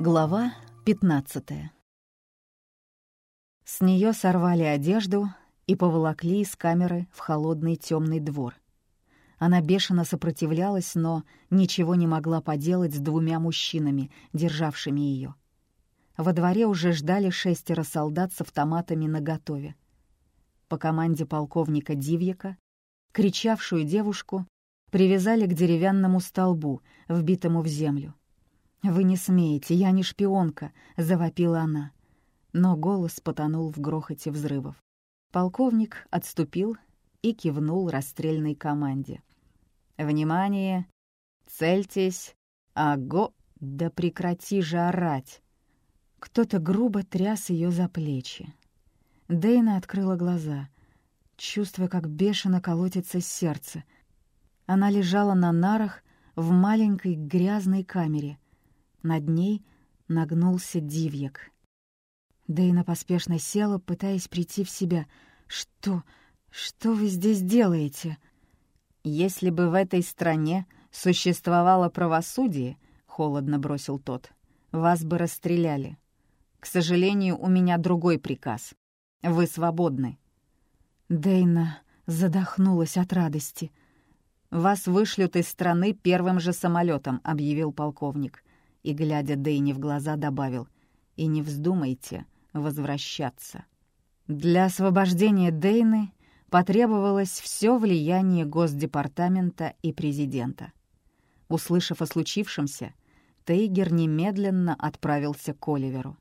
Глава 15 С нее сорвали одежду и поволокли из камеры в холодный темный двор. Она бешено сопротивлялась, но ничего не могла поделать с двумя мужчинами, державшими ее. Во дворе уже ждали шестеро солдат с автоматами наготове. По команде полковника Дивьяка, кричавшую девушку, привязали к деревянному столбу, вбитому в землю. «Вы не смеете, я не шпионка», — завопила она. Но голос потонул в грохоте взрывов. Полковник отступил и кивнул расстрельной команде. «Внимание! Цельтесь! Аго! Да прекрати же орать!» Кто-то грубо тряс ее за плечи. Дейна открыла глаза, чувствуя, как бешено колотится сердце. Она лежала на нарах в маленькой грязной камере — над ней нагнулся Дивьяк. Дейна поспешно села, пытаясь прийти в себя. «Что? Что вы здесь делаете?» «Если бы в этой стране существовало правосудие», — холодно бросил тот, — «вас бы расстреляли. К сожалению, у меня другой приказ. Вы свободны». Дейна задохнулась от радости. «Вас вышлют из страны первым же самолетом, объявил полковник и, глядя Дэйни в глаза, добавил «И не вздумайте возвращаться». Для освобождения Дейны потребовалось все влияние Госдепартамента и президента. Услышав о случившемся, Тейгер немедленно отправился к Оливеру.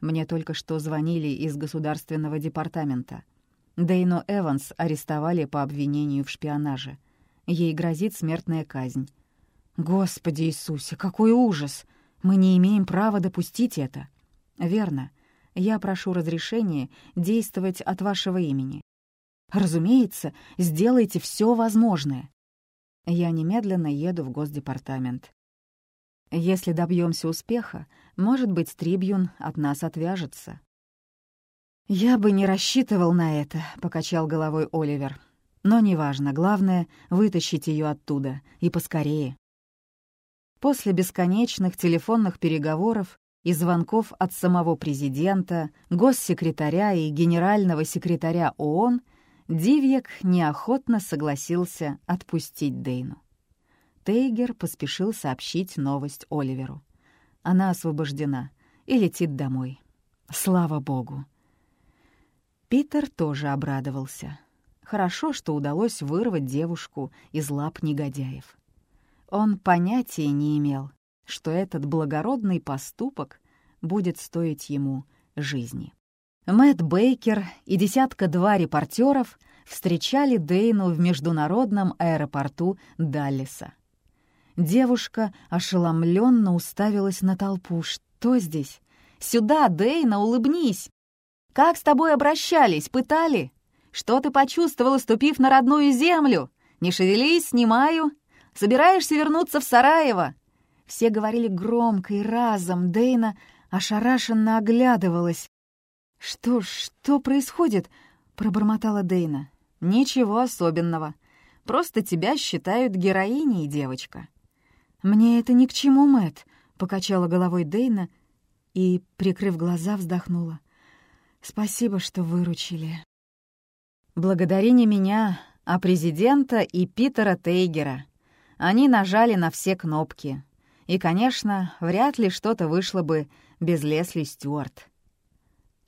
Мне только что звонили из Государственного департамента. Дейну Эванс арестовали по обвинению в шпионаже. Ей грозит смертная казнь. «Господи Иисусе, какой ужас! Мы не имеем права допустить это!» «Верно. Я прошу разрешения действовать от вашего имени. Разумеется, сделайте все возможное. Я немедленно еду в Госдепартамент. Если добьемся успеха, может быть, Трибьюн от нас отвяжется». «Я бы не рассчитывал на это», — покачал головой Оливер. «Но неважно, главное — вытащить ее оттуда, и поскорее». После бесконечных телефонных переговоров и звонков от самого президента, госсекретаря и генерального секретаря ООН Дивьяк неохотно согласился отпустить Дейну. Тейгер поспешил сообщить новость Оливеру. Она освобождена и летит домой. Слава богу! Питер тоже обрадовался. Хорошо, что удалось вырвать девушку из лап негодяев. Он понятия не имел, что этот благородный поступок будет стоить ему жизни. Мэтт Бейкер и десятка-два репортеров встречали Дейну в международном аэропорту Даллиса. Девушка ошеломленно уставилась на толпу. «Что здесь? Сюда, Дейна, улыбнись! Как с тобой обращались, пытали? Что ты почувствовала, ступив на родную землю? Не шевелись, снимаю!» Собираешься вернуться в Сараево?» Все говорили громко и разом. Дейна ошарашенно оглядывалась. «Что, что происходит?» — пробормотала Дейна. «Ничего особенного. Просто тебя считают героиней, девочка». «Мне это ни к чему, Мэт, покачала головой Дейна и, прикрыв глаза, вздохнула. «Спасибо, что выручили». «Благодари не меня, а президента и Питера Тейгера», они нажали на все кнопки. И, конечно, вряд ли что-то вышло бы без Лесли Стюарт.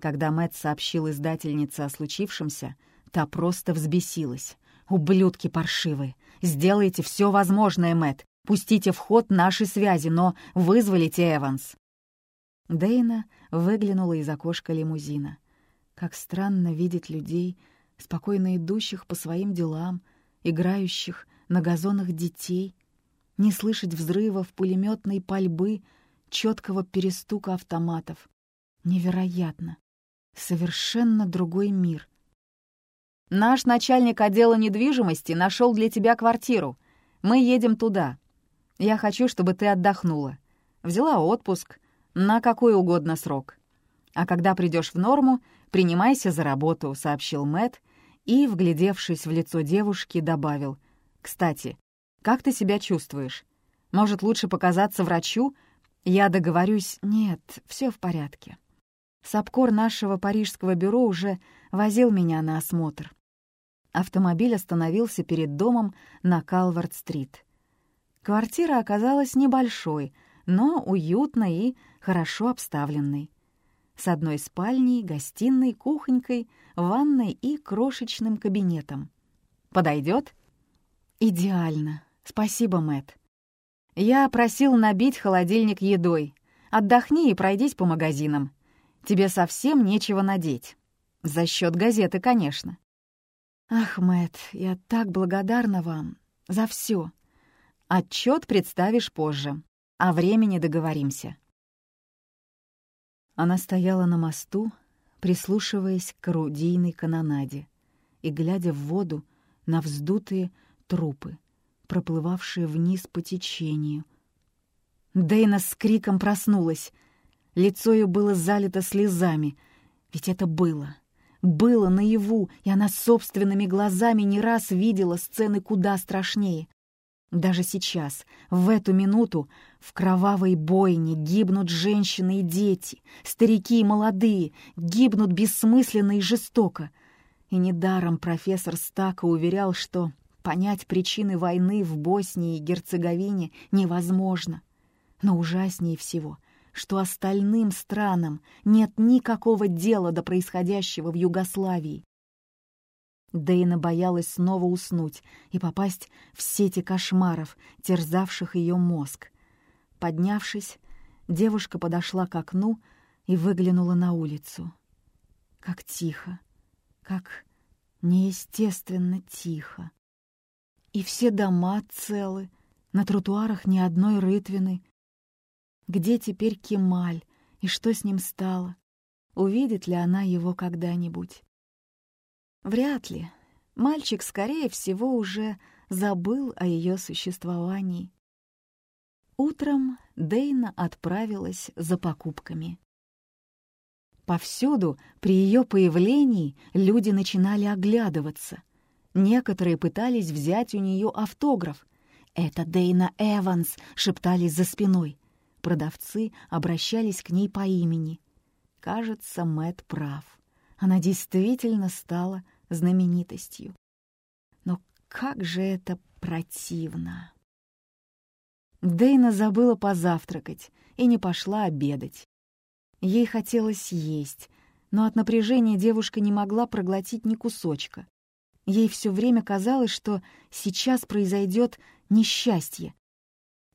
Когда Мэтт сообщил издательнице о случившемся, та просто взбесилась. «Ублюдки паршивые! Сделайте все возможное, Мэтт! Пустите в ход наши связи, но вызволите Эванс!» Дейна выглянула из окошка лимузина. Как странно видеть людей, спокойно идущих по своим делам, играющих на газонах детей, не слышать взрывов пулеметной пальбы, четкого перестука автоматов. Невероятно. Совершенно другой мир. «Наш начальник отдела недвижимости нашел для тебя квартиру. Мы едем туда. Я хочу, чтобы ты отдохнула. Взяла отпуск на какой угодно срок. А когда придешь в норму, принимайся за работу», — сообщил Мэт и, вглядевшись в лицо девушки, добавил — кстати, как ты себя чувствуешь? Может, лучше показаться врачу? Я договорюсь... Нет, все в порядке. Сапкор нашего парижского бюро уже возил меня на осмотр. Автомобиль остановился перед домом на Калвард-стрит. Квартира оказалась небольшой, но уютной и хорошо обставленной. С одной спальней, гостиной, кухонькой, ванной и крошечным кабинетом. Подойдет? Идеально. Спасибо, Мэт. Я просил набить холодильник едой. Отдохни и пройдись по магазинам. Тебе совсем нечего надеть. За счет газеты, конечно. Ах, Мэт, я так благодарна вам за все. Отчет представишь позже. О времени договоримся. Она стояла на мосту, прислушиваясь к орудийной канонаде и глядя в воду на вздутые трупы, проплывавшие вниз по течению. Дейна с криком проснулась. Лицо ее было залито слезами. Ведь это было. Было наяву, и она собственными глазами не раз видела сцены куда страшнее. Даже сейчас, в эту минуту, в кровавой бойне гибнут женщины и дети, старики и молодые, гибнут бессмысленно и жестоко. И недаром профессор Стака уверял, что понять причины войны в Боснии и Герцеговине невозможно. Но ужаснее всего, что остальным странам нет никакого дела до происходящего в Югославии. Дейна боялась снова уснуть и попасть в сети кошмаров, терзавших ее мозг. Поднявшись, девушка подошла к окну и выглянула на улицу. Как тихо, как неестественно тихо. И все дома целы, на тротуарах ни одной рытвины. Где теперь Кемаль и что с ним стало? Увидит ли она его когда-нибудь? Вряд ли. Мальчик, скорее всего, уже забыл о ее существовании. Утром Дейна отправилась за покупками. Повсюду при ее появлении люди начинали оглядываться. Некоторые пытались взять у нее автограф. «Это Дейна Эванс!» — шептались за спиной. Продавцы обращались к ней по имени. Кажется, Мэт прав. Она действительно стала знаменитостью. Но как же это противно! Дейна забыла позавтракать и не пошла обедать. Ей хотелось есть, но от напряжения девушка не могла проглотить ни кусочка. Ей все время казалось, что сейчас произойдет несчастье.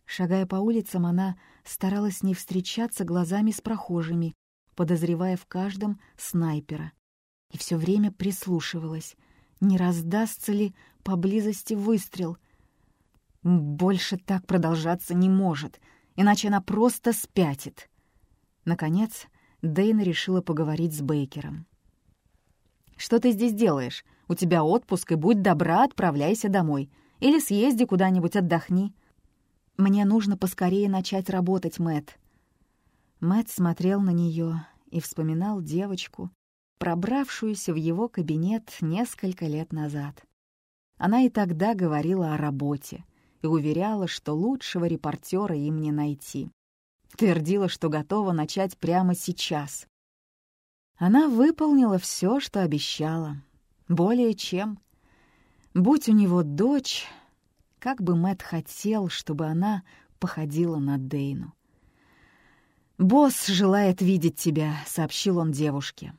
Шагая по улицам, она старалась не встречаться глазами с прохожими, подозревая в каждом снайпера и все время прислушивалась, не раздастся ли поблизости выстрел. Больше так продолжаться не может, иначе она просто спятит. Наконец, Дейна решила поговорить с Бейкером. «Что ты здесь делаешь? У тебя отпуск, и будь добра, отправляйся домой. Или съезди куда-нибудь, отдохни. Мне нужно поскорее начать работать, Мэт. Мэт смотрел на нее и вспоминал девочку, пробравшуюся в его кабинет несколько лет назад. Она и тогда говорила о работе и уверяла, что лучшего репортера им не найти. Твердила, что готова начать прямо сейчас. Она выполнила все, что обещала. Более чем. Будь у него дочь, как бы Мэт хотел, чтобы она походила на Дейну. «Босс желает видеть тебя», — сообщил он девушке.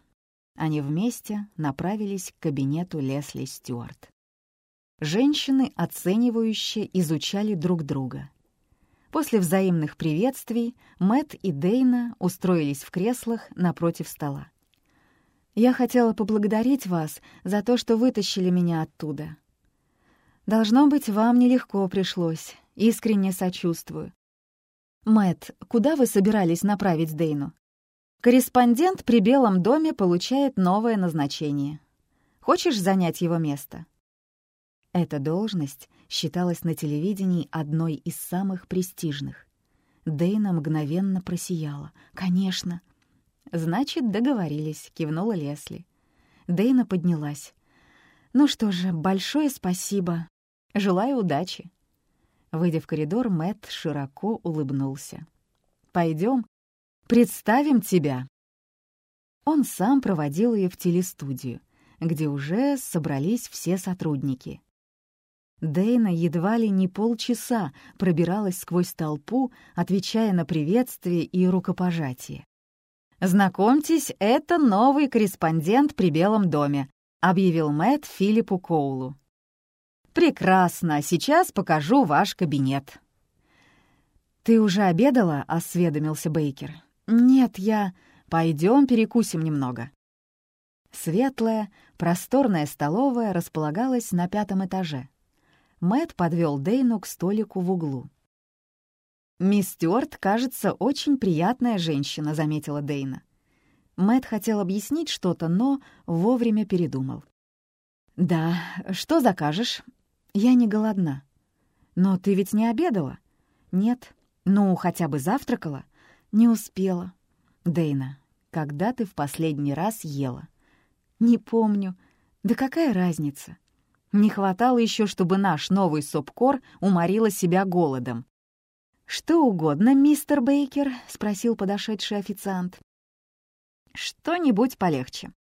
Они вместе направились к кабинету Лесли Стюарт. Женщины, оценивающе, изучали друг друга. После взаимных приветствий Мэт и Дейна устроились в креслах напротив стола. «Я хотела поблагодарить вас за то, что вытащили меня оттуда. Должно быть, вам нелегко пришлось. Искренне сочувствую. Мэт, куда вы собирались направить Дейну? Корреспондент при Белом доме получает новое назначение. Хочешь занять его место? Эта должность считалась на телевидении одной из самых престижных. Дейна мгновенно просияла. «Конечно!» «Значит, договорились», — кивнула Лесли. Дейна поднялась. «Ну что же, большое спасибо. Желаю удачи». Выйдя в коридор, Мэт широко улыбнулся. Пойдем, представим тебя». Он сам проводил ее в телестудию, где уже собрались все сотрудники. Дейна едва ли не полчаса пробиралась сквозь толпу, отвечая на приветствие и рукопожатие. «Знакомьтесь, это новый корреспондент при Белом доме», — объявил Мэтт Филиппу Коулу. «Прекрасно, сейчас покажу ваш кабинет». «Ты уже обедала?» — осведомился Бейкер. «Нет, я...» «Пойдем перекусим немного». Светлая, просторная столовая располагалась на пятом этаже. Мэт подвел Дейну к столику в углу. «Мисс Стюарт, кажется, очень приятная женщина», — заметила Дейна. Мэт хотел объяснить что-то, но вовремя передумал. «Да, что закажешь?» «Я не голодна». «Но ты ведь не обедала?» «Нет». «Ну, хотя бы завтракала?» «Не успела». «Дейна, когда ты в последний раз ела?» «Не помню. Да какая разница?» Не хватало еще, чтобы наш новый сопкор уморила себя голодом. «Что угодно, мистер Бейкер?» — спросил подошедший официант. «Что-нибудь полегче.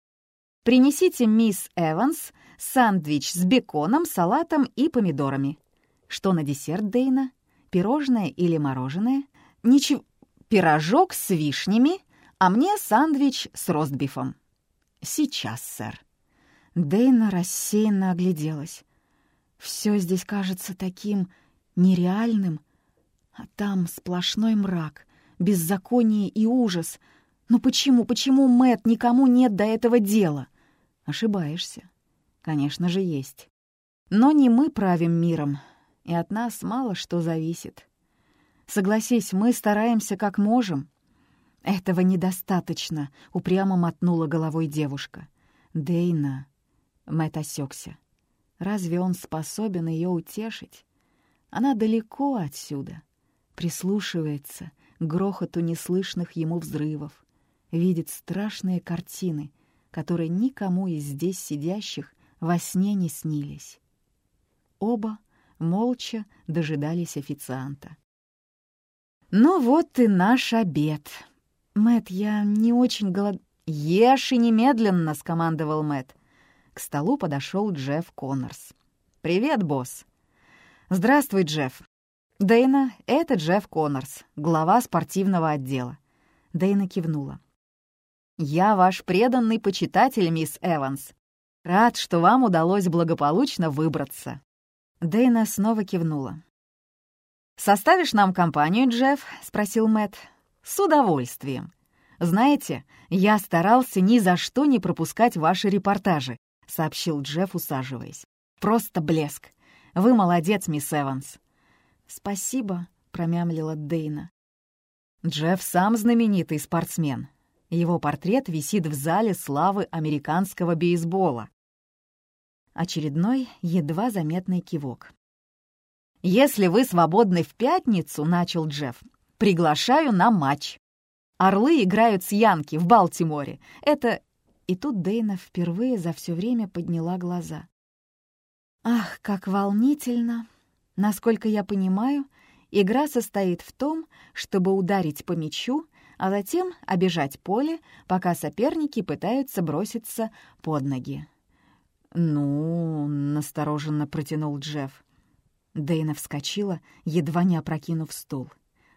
Принесите мисс Эванс сэндвич с беконом, салатом и помидорами. Что на десерт, Дейна? Пирожное или мороженое? Ничего. Пирожок с вишнями, а мне сэндвич с ростбифом. Сейчас, сэр». Дейна рассеянно огляделась. Все здесь кажется таким нереальным, а там сплошной мрак, беззаконие и ужас. Но почему, почему, Мэт, никому нет до этого дела? Ошибаешься. Конечно же, есть. Но не мы правим миром, и от нас мало что зависит. Согласись, мы стараемся как можем. Этого недостаточно, упрямо мотнула головой девушка. Дейна, Мэтт осекся. Разве он способен ее утешить? Она далеко отсюда. Прислушивается к грохоту неслышных ему взрывов. Видит страшные картины, которые никому из здесь сидящих во сне не снились. Оба молча дожидались официанта. «Ну вот и наш обед. Мэт, я не очень голод...» «Ешь и немедленно!» — скомандовал Мэт. К столу подошел Джефф Коннорс. «Привет, босс!» «Здравствуй, Джефф!» «Дэйна, это Джефф Коннорс, глава спортивного отдела». Дэйна кивнула. «Я ваш преданный почитатель, мисс Эванс. Рад, что вам удалось благополучно выбраться». Дэйна снова кивнула. «Составишь нам компанию, Джефф?» — спросил Мэтт. «С удовольствием. Знаете, я старался ни за что не пропускать ваши репортажи, — сообщил Джефф, усаживаясь. «Просто блеск! Вы молодец, мисс Эванс!» «Спасибо», — промямлила Дейна. Джефф сам знаменитый спортсмен. Его портрет висит в зале славы американского бейсбола. Очередной, едва заметный кивок. «Если вы свободны в пятницу», — начал Джефф, — «приглашаю на матч. Орлы играют с Янки в Балтиморе. Это и тут Дейна впервые за все время подняла глаза. «Ах, как волнительно! Насколько я понимаю, игра состоит в том, чтобы ударить по мячу, а затем обижать поле, пока соперники пытаются броситься под ноги». «Ну...» — настороженно протянул Джефф. Дейна вскочила, едва не опрокинув стул.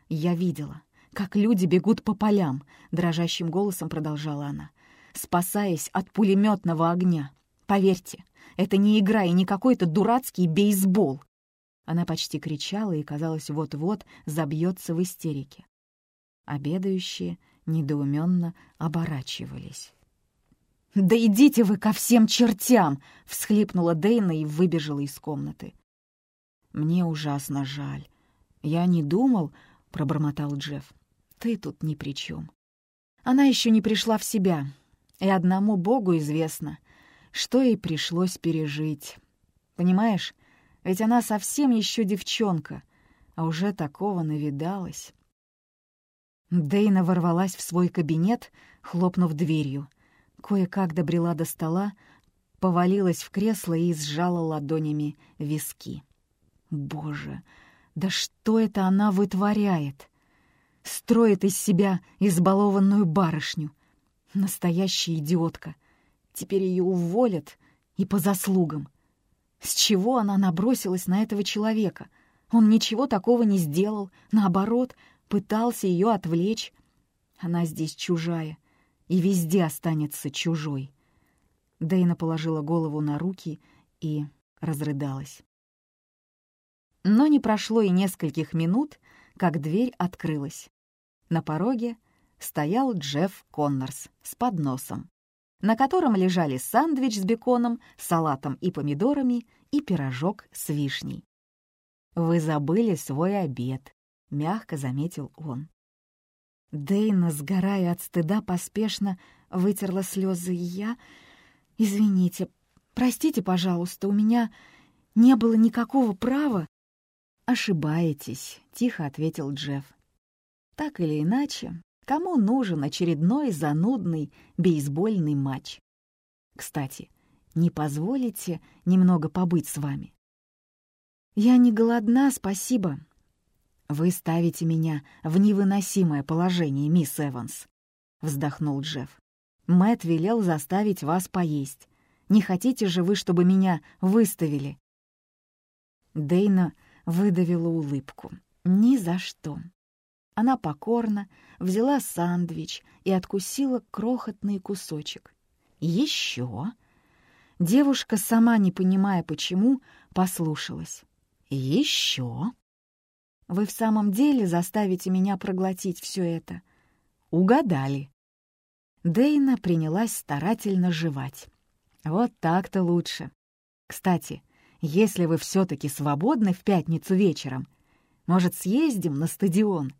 «Я видела, как люди бегут по полям», — дрожащим голосом продолжала она спасаясь от пулеметного огня. Поверьте, это не игра и не какой-то дурацкий бейсбол. Она почти кричала и, казалось, вот-вот забьется в истерике. Обедающие недоуменно оборачивались. «Да идите вы ко всем чертям!» — всхлипнула Дейна и выбежала из комнаты. «Мне ужасно жаль. Я не думал...» — пробормотал Джефф. «Ты тут ни при чем. Она еще не пришла в себя. И одному Богу известно, что ей пришлось пережить. Понимаешь, ведь она совсем еще девчонка, а уже такого навидалась. Дейна ворвалась в свой кабинет, хлопнув дверью. Кое-как добрела до стола, повалилась в кресло и сжала ладонями виски. Боже, да что это она вытворяет? Строит из себя избалованную барышню. Настоящая идиотка. Теперь ее уволят и по заслугам. С чего она набросилась на этого человека? Он ничего такого не сделал, наоборот, пытался ее отвлечь. Она здесь чужая и везде останется чужой. Дейна положила голову на руки и разрыдалась. Но не прошло и нескольких минут, как дверь открылась. На пороге стоял Джефф Коннорс с подносом, на котором лежали сандвич с беконом, салатом и помидорами и пирожок с вишней. «Вы забыли свой обед», — мягко заметил он. Дейна, сгорая от стыда, поспешно вытерла слезы. «Я... Извините, простите, пожалуйста, у меня не было никакого права «Ошибаетесь», — тихо ответил Джефф. «Так или иначе, кому нужен очередной занудный бейсбольный матч? Кстати, не позволите немного побыть с вами?» «Я не голодна, спасибо». «Вы ставите меня в невыносимое положение, мисс Эванс», — вздохнул Джефф. Мэт велел заставить вас поесть. Не хотите же вы, чтобы меня выставили?» Дейна выдавила улыбку. «Ни за что». Она покорно взяла сандвич и откусила крохотный кусочек. «Еще?» Девушка, сама не понимая почему, послушалась. «Еще?» «Вы в самом деле заставите меня проглотить все это?» «Угадали». Дейна принялась старательно жевать. «Вот так-то лучше. Кстати, если вы все-таки свободны в пятницу вечером, может, съездим на стадион?»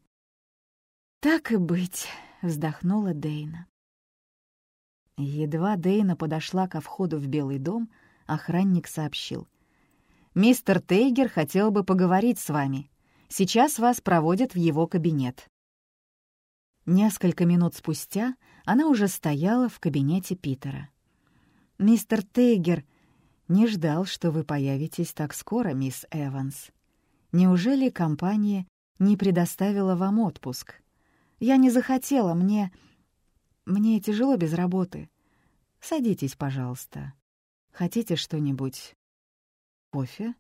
«Так и быть», — вздохнула Дейна. Едва Дейна подошла ко входу в Белый дом, охранник сообщил. «Мистер Тейгер хотел бы поговорить с вами. Сейчас вас проводят в его кабинет». Несколько минут спустя она уже стояла в кабинете Питера. «Мистер Тейгер «Не ждал, что вы появитесь так скоро, мисс Эванс. Неужели компания не предоставила вам отпуск? Я не захотела, мне... Мне тяжело без работы. Садитесь, пожалуйста. Хотите что-нибудь? Кофе?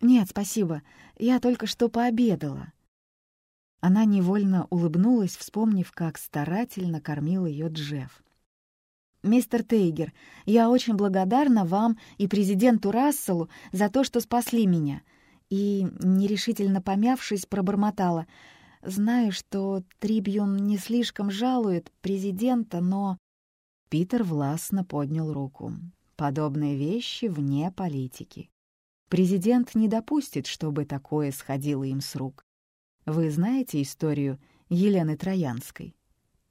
Нет, спасибо. Я только что пообедала». Она невольно улыбнулась, вспомнив, как старательно кормил ее Джефф. «Мистер Тейгер, я очень благодарна вам и президенту Расселу за то, что спасли меня». И, нерешительно помявшись, пробормотала. «Знаю, что Трибьюн не слишком жалует президента, но...» Питер властно поднял руку. «Подобные вещи вне политики. Президент не допустит, чтобы такое сходило им с рук. Вы знаете историю Елены Троянской?»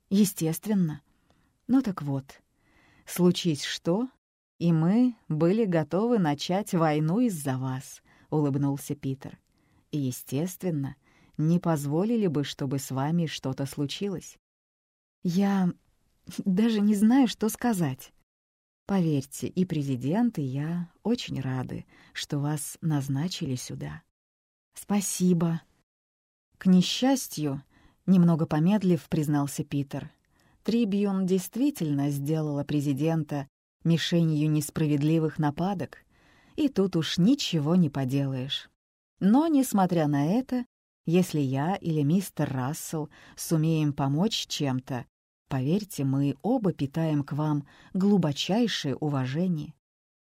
«Естественно. Ну так вот, Случись что, и мы были готовы начать войну из-за вас», — улыбнулся Питер. «И, естественно, не позволили бы, чтобы с вами что-то случилось». «Я даже не знаю, что сказать. Поверьте, и президент, и я очень рады, что вас назначили сюда. Спасибо». К несчастью, немного помедлив, признался Питер, Трибьюн действительно сделала президента мишенью несправедливых нападок, и тут уж ничего не поделаешь. Но, несмотря на это, если я или мистер Рассел сумеем помочь чем-то, поверьте, мы оба питаем к вам глубочайшее уважение.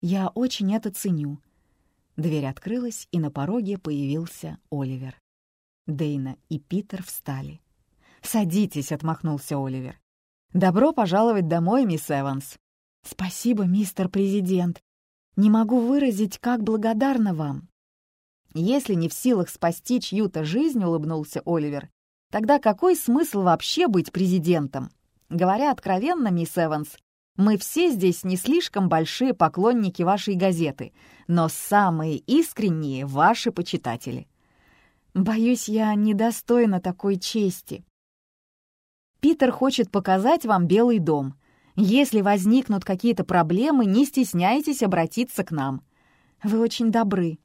Я очень это ценю. Дверь открылась, и на пороге появился Оливер. Дейна и Питер встали. «Садитесь», — отмахнулся Оливер. «Добро пожаловать домой, мисс Эванс». «Спасибо, мистер президент. Не могу выразить, как благодарна вам». «Если не в силах спасти чью-то жизнь», — улыбнулся Оливер, «тогда какой смысл вообще быть президентом? Говоря откровенно, мисс Эванс, мы все здесь не слишком большие поклонники вашей газеты, но самые искренние — ваши почитатели». «Боюсь, я недостойна такой чести», Питер хочет показать вам Белый дом. Если возникнут какие-то проблемы, не стесняйтесь обратиться к нам. Вы очень добры.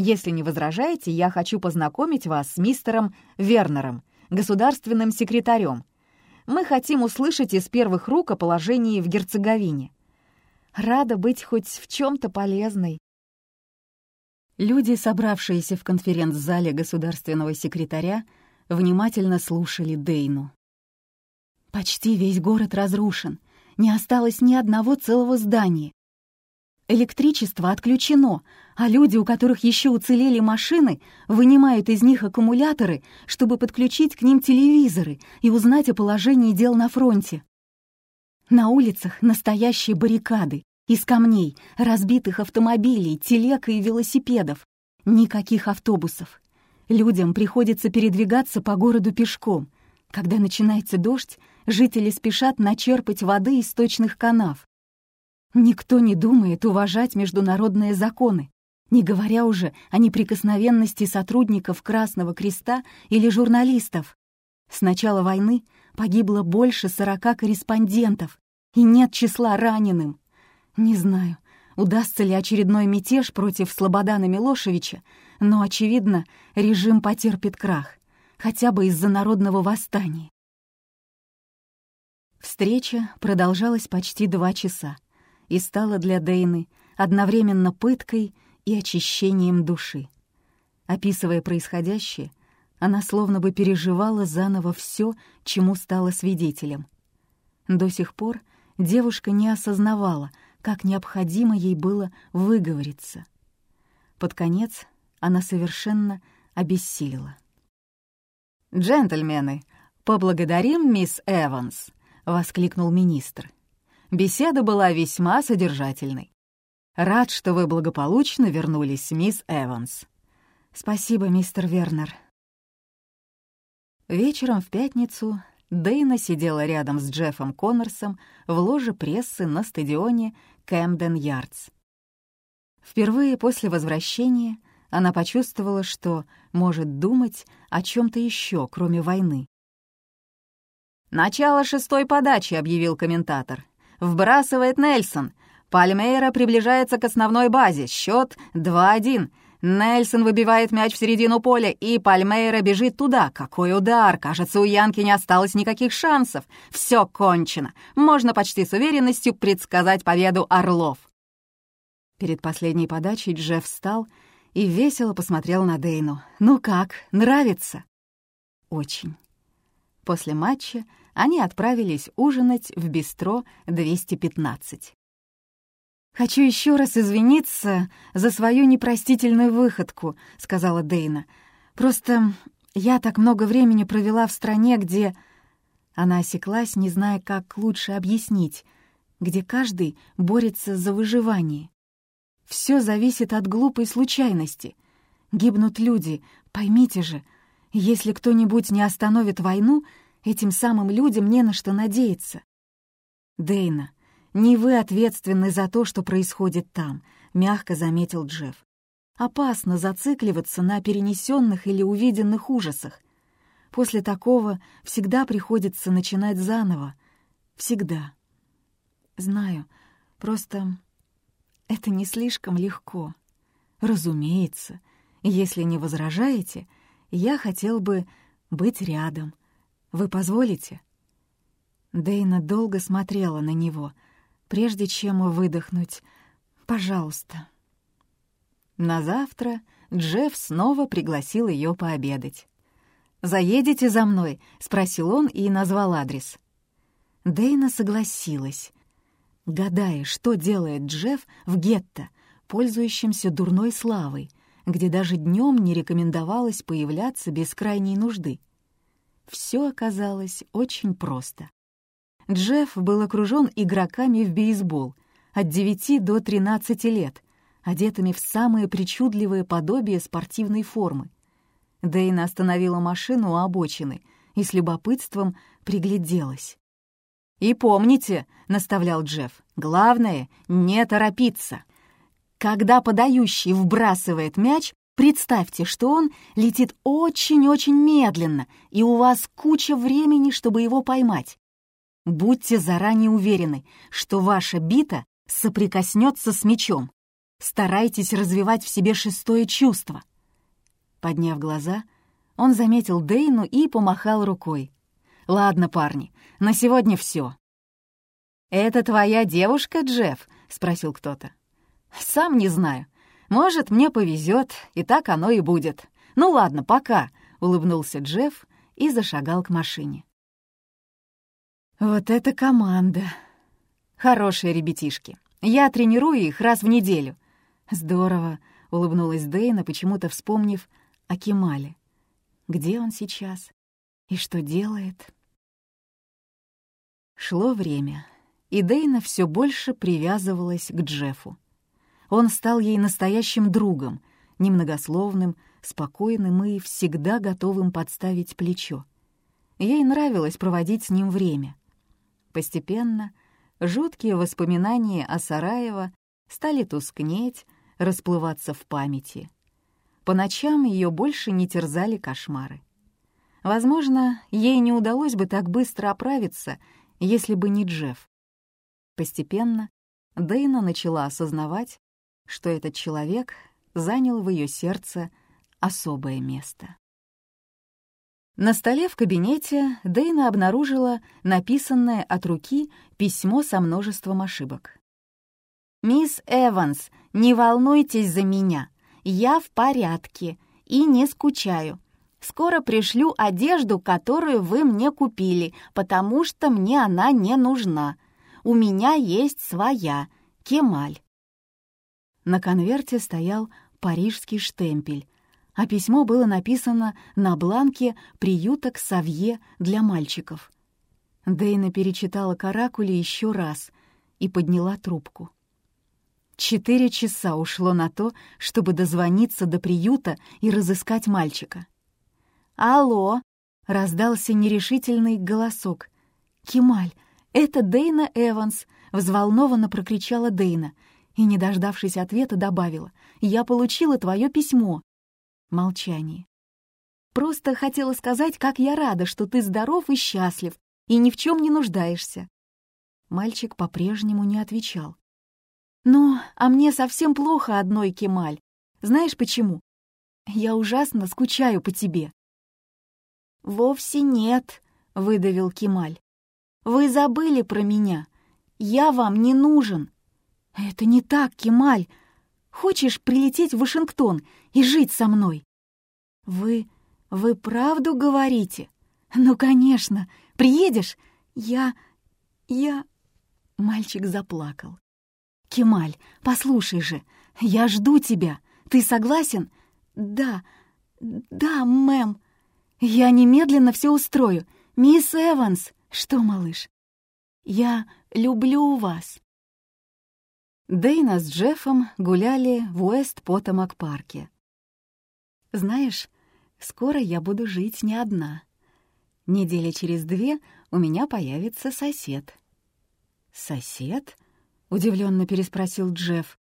Если не возражаете, я хочу познакомить вас с мистером Вернером, государственным секретарем. Мы хотим услышать из первых рук о положении в Герцеговине. Рада быть хоть в чем-то полезной». Люди, собравшиеся в конференц-зале государственного секретаря, внимательно слушали Дейну. «Почти весь город разрушен, не осталось ни одного целого здания. Электричество отключено, а люди, у которых еще уцелели машины, вынимают из них аккумуляторы, чтобы подключить к ним телевизоры и узнать о положении дел на фронте. На улицах настоящие баррикады из камней, разбитых автомобилей, телег и велосипедов. Никаких автобусов. Людям приходится передвигаться по городу пешком. Когда начинается дождь, жители спешат начерпать воды из сточных канав. Никто не думает уважать международные законы, не говоря уже о неприкосновенности сотрудников Красного Креста или журналистов. С начала войны погибло больше сорока корреспондентов, и нет числа раненым. Не знаю, удастся ли очередной мятеж против Слободана Милошевича, но, очевидно, режим потерпит крах, хотя бы из-за народного восстания. Встреча продолжалась почти два часа и стала для Дейны одновременно пыткой и очищением души. Описывая происходящее, она словно бы переживала заново все, чему стала свидетелем. До сих пор девушка не осознавала, как необходимо ей было выговориться. Под конец она совершенно обессилила. «Джентльмены, поблагодарим мисс Эванс», — воскликнул министр. Беседа была весьма содержательной. Рад, что вы благополучно вернулись, мисс Эванс. Спасибо, мистер Вернер. Вечером в пятницу Дейна сидела рядом с Джеффом Коннорсом в ложе прессы на стадионе Кэмден-Ярдс. Впервые после возвращения она почувствовала, что может думать о чем то еще, кроме войны. «Начало шестой подачи», — объявил комментатор. Вбрасывает Нельсон. Пальмейра приближается к основной базе. Счет 2-1. Нельсон выбивает мяч в середину поля, и Пальмейра бежит туда. Какой удар! Кажется, у Янки не осталось никаких шансов. Все кончено. Можно почти с уверенностью предсказать победу Орлов. Перед последней подачей Джефф встал и весело посмотрел на Дейну. «Ну как, нравится?» «Очень». После матча они отправились ужинать в бистро 215. «Хочу еще раз извиниться за свою непростительную выходку», — сказала Дейна. «Просто я так много времени провела в стране, где...» Она осеклась, не зная, как лучше объяснить, где каждый борется за выживание. Все зависит от глупой случайности. Гибнут люди, поймите же. Если кто-нибудь не остановит войну, Этим самым людям не на что надеяться. Дейна, не вы ответственны за то, что происходит там, мягко заметил Джефф. Опасно зацикливаться на перенесенных или увиденных ужасах. После такого всегда приходится начинать заново. Всегда. Знаю, просто это не слишком легко. Разумеется, если не возражаете, я хотел бы быть рядом, вы позволите?» Дейна долго смотрела на него, прежде чем выдохнуть «Пожалуйста». На завтра Джефф снова пригласил ее пообедать. «Заедете за мной?» — спросил он и назвал адрес. Дейна согласилась, гадая, что делает Джефф в гетто, пользующемся дурной славой, где даже днем не рекомендовалось появляться без крайней нужды. Все оказалось очень просто. Джефф был окружен игроками в бейсбол от 9 до 13 лет, одетыми в самые причудливые подобия спортивной формы. Дейна остановила машину у обочины и с любопытством пригляделась. «И помните», — наставлял Джефф, — «главное — не торопиться. Когда подающий вбрасывает мяч, Представьте, что он летит очень-очень медленно, и у вас куча времени, чтобы его поймать. Будьте заранее уверены, что ваша бита соприкоснется с мячом. Старайтесь развивать в себе шестое чувство. Подняв глаза, Он заметил Дейну и помахал рукой. «Ладно, парни, на сегодня все. «Это твоя девушка, Джефф?» — спросил кто-то. «Сам не знаю. Может, мне повезет, и так оно и будет. Ну ладно, пока», — улыбнулся Джефф и зашагал к машине. «Вот это команда! Хорошие ребятишки. Я тренирую их раз в неделю». «Здорово», — улыбнулась Дейна, почему-то вспомнив о Кемале. «Где он сейчас? И что делает?» Шло время, и Дейна все больше привязывалась к Джеффу. Он стал ей настоящим другом, немногословным, спокойным и всегда готовым подставить плечо. Ей нравилось проводить с ним время. Постепенно жуткие воспоминания о Сараево стали тускнеть, расплываться в памяти. По ночам ее больше не терзали кошмары. Возможно, ей не удалось бы так быстро оправиться, если бы не Джефф. Постепенно Дейна начала осознавать, что этот человек занял в ее сердце особое место. На столе в кабинете Дейна обнаружила написанное от руки письмо со множеством ошибок. «Мисс Эванс, не волнуйтесь за меня. Я в порядке и не скучаю. Скоро пришлю одежду, которую вы мне купили, потому что мне она не нужна. У меня есть своя, Кемаль». На конверте стоял парижский штемпель, а письмо было написано на бланке приюта к Савье для мальчиков. Дейна перечитала каракули еще раз и подняла трубку. Четыре часа ушло на то, чтобы дозвониться до приюта и разыскать мальчика. «Алло!» — раздался нерешительный голосок. «Кемаль, «Это Дейна Эванс!» — взволнованно прокричала Дейна и, не дождавшись ответа, добавила. «Я получила твое письмо!» Молчание. «Просто хотела сказать, как я рада, что ты здоров и счастлив, и ни в чем не нуждаешься». Мальчик по-прежнему не отвечал. «Ну, а мне совсем плохо одной, Кемаль. Знаешь почему? Я ужасно скучаю по тебе». «Вовсе нет», — выдавил Кемаль. Вы забыли про меня. Я вам не нужен». «Это не так, Кемаль. Хочешь прилететь в Вашингтон и жить со мной?» «Вы... вы правду говорите?» «Ну, конечно. Приедешь? Я... я...» Мальчик заплакал. «Кемаль, послушай же, я жду тебя. Ты согласен?» «Да, да, мэм. Я немедленно все устрою. Мисс Эванс!» «Что, малыш? Я люблю вас!» Дейна с Джеффом гуляли в Уэст-Потомак-парке. «Знаешь, скоро я буду жить не одна. Недели через две у меня появится сосед». «Сосед?» — удивленно переспросил Джефф.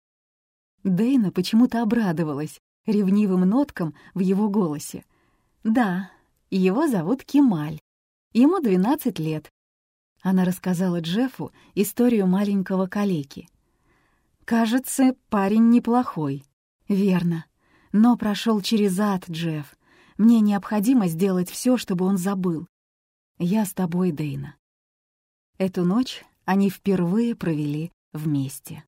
Дейна почему-то обрадовалась ревнивым ноткам в его голосе. «Да, его зовут Кемаль. Ему 12 лет. Она рассказала Джеффу историю маленького калеки. «Кажется, парень неплохой». «Верно. Но прошел через ад, Джефф. Мне необходимо сделать все, чтобы он забыл. Я с тобой, Дейна». Эту ночь они впервые провели вместе.